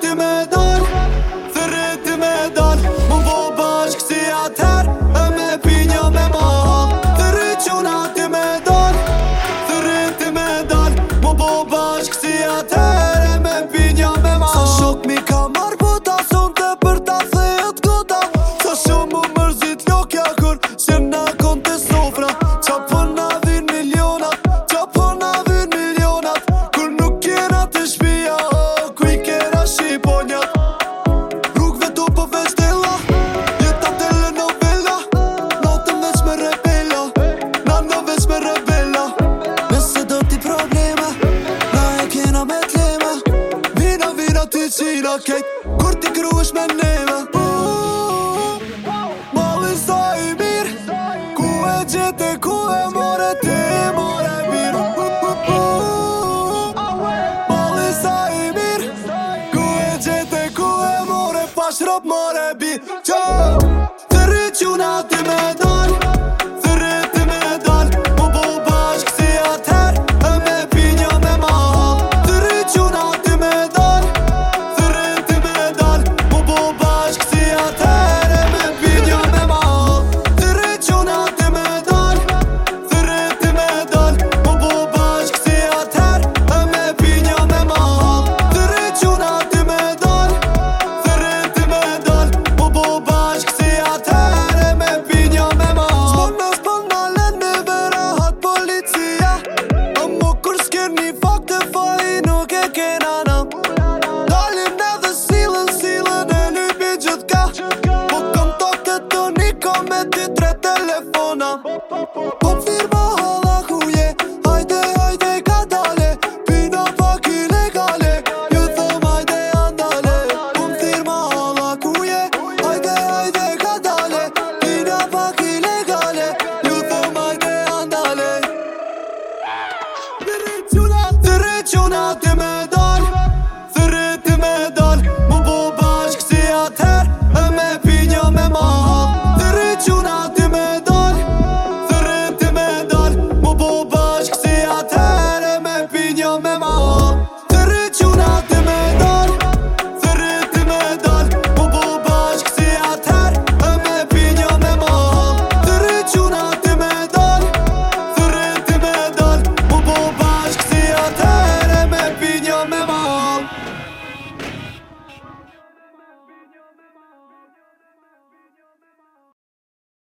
ty me dal Thërre ty me dal Më vo bashk si atëher E me pinja me ma ham Thërre qona ty me dal Thërre ty me dal Më vo bashk si atëher okej okay. Kur ti kru është me neve Mali sa i mirë Ku e gjete, ku e more ti e more mirë Mali sa i mir Ku e gjete, ku e more pa shrop more bi Qo, të rëqë una të me do kenana Dalin edhe silën, silën e një lypi gjithka Po kom toke të niko me ti tre telefona Po po